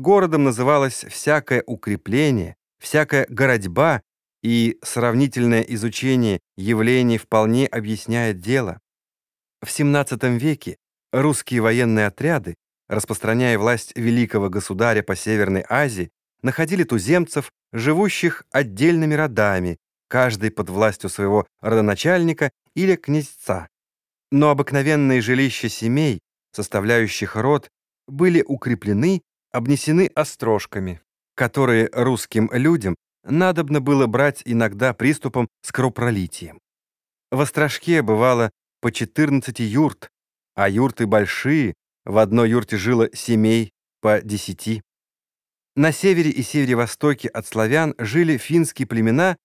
городом называлось всякое укрепление, всякая городьба, и сравнительное изучение явлений вполне объясняет дело. В XVII веке русские военные отряды, распространяя власть великого государя по Северной Азии, находили туземцев, живущих отдельными родами, каждый под властью своего родоначальника или князца. Но обыкновенные жилища семей, составляющих род, были укреплены, обнесены острожками, которые русским людям надобно было брать иногда приступом с кровопролитием. В Острожке бывало по 14 юрт, а юрты большие, в одной юрте жило семей по 10. На севере и севере-востоке от славян жили финские племена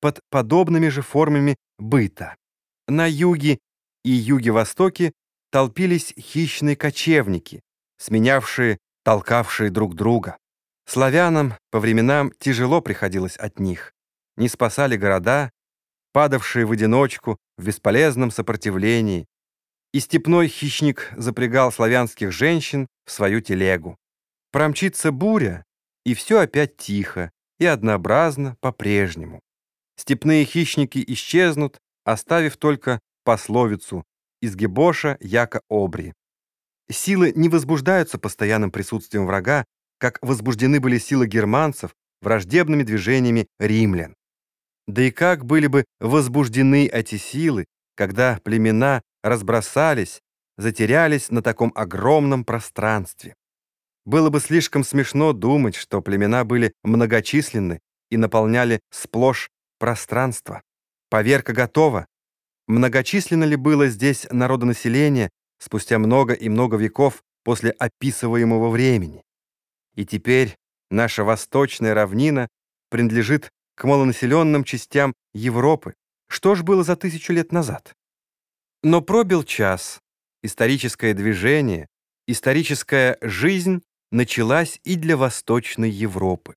под подобными же формами быта. На юге и юге-востоке толпились хищные кочевники, сменявшие, толкавшие друг друга. Славянам по временам тяжело приходилось от них. Не спасали города, падавшие в одиночку в бесполезном сопротивлении. И степной хищник запрягал славянских женщин в свою телегу. Промчится буря, и все опять тихо и однообразно по-прежнему. Степные хищники исчезнут, оставив только пословицу из Гебоша Яка Обри. Силы не возбуждаются постоянным присутствием врага, как возбуждены были силы германцев враждебными движениями римлян. Да и как были бы возбуждены эти силы, когда племена разбросались, затерялись на таком огромном пространстве. Было бы слишком смешно думать, что племена были многочисленны и наполняли сплошь пространство. Поверка готова. Многочисленно ли было здесь народонаселение спустя много и много веков после описываемого времени? И теперь наша восточная равнина принадлежит к малонаселенным частям Европы. Что ж было за тысячу лет назад? Но пробил час. Историческое движение, историческая жизнь началась и для Восточной Европы.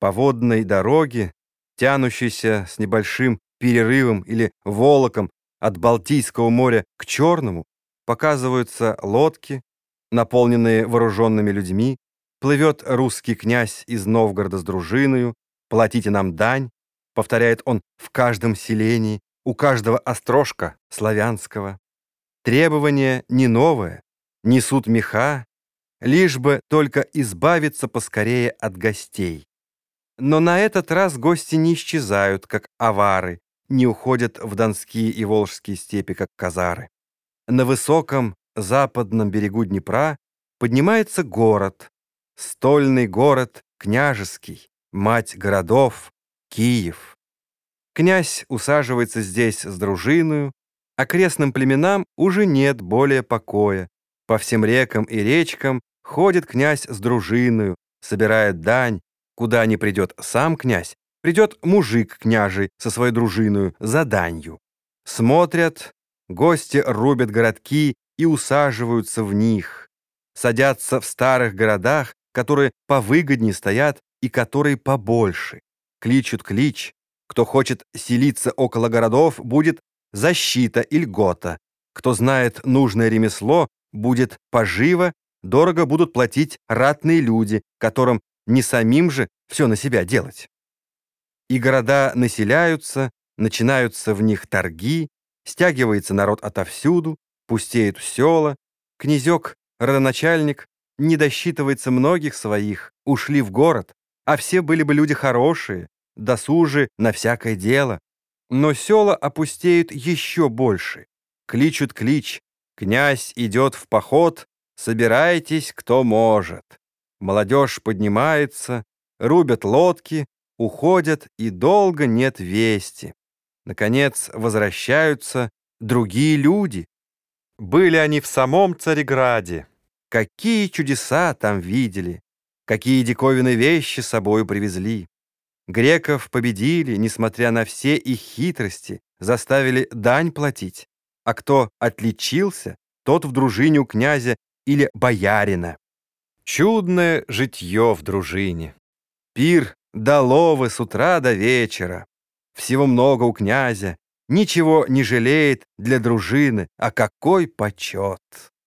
По водной дороге, тянущейся с небольшим перерывом или волоком от Балтийского моря к Черному, показываются лодки, наполненные вооруженными людьми, Плывет русский князь из Новгорода с дружиною, платите нам дань, повторяет он в каждом селении, у каждого острожка славянского. Требование не новое, несут меха, лишь бы только избавиться поскорее от гостей. Но на этот раз гости не исчезают, как авары, не уходят в донские и волжские степи, как казары. На высоком западном берегу Днепра поднимается город, Стольный город княжеский, мать городов, Киев. Князь усаживается здесь с дружиною, окрестным племенам уже нет более покоя. По всем рекам и речкам ходит князь с дружиною, собирает дань. Куда не придет сам князь, придет мужик княжий со своей дружиною за данью. Смотрят, гости рубят городки и усаживаются в них. Садятся в старых городах которые повыгоднее стоят и которые побольше. Кличут клич. Кто хочет селиться около городов, будет защита и льгота. Кто знает нужное ремесло, будет поживо, дорого будут платить ратные люди, которым не самим же все на себя делать. И города населяются, начинаются в них торги, стягивается народ отовсюду, пустеют села, князек, родоначальник не досчитывается многих своих, ушли в город, а все были бы люди хорошие, досужи на всякое дело. Но села опустеют еще больше. Кличут клич, князь идет в поход, собирайтесь, кто может. Молодежь поднимается, рубят лодки, уходят, и долго нет вести. Наконец возвращаются другие люди. Были они в самом Цареграде, Какие чудеса там видели, какие диковинные вещи с собою привезли. Греков победили, несмотря на все их хитрости, заставили дань платить. А кто отличился, тот в дружине у князя или боярина. Чудное житье в дружине. Пир до ловы с утра до вечера. Всего много у князя, ничего не жалеет для дружины, а какой почет!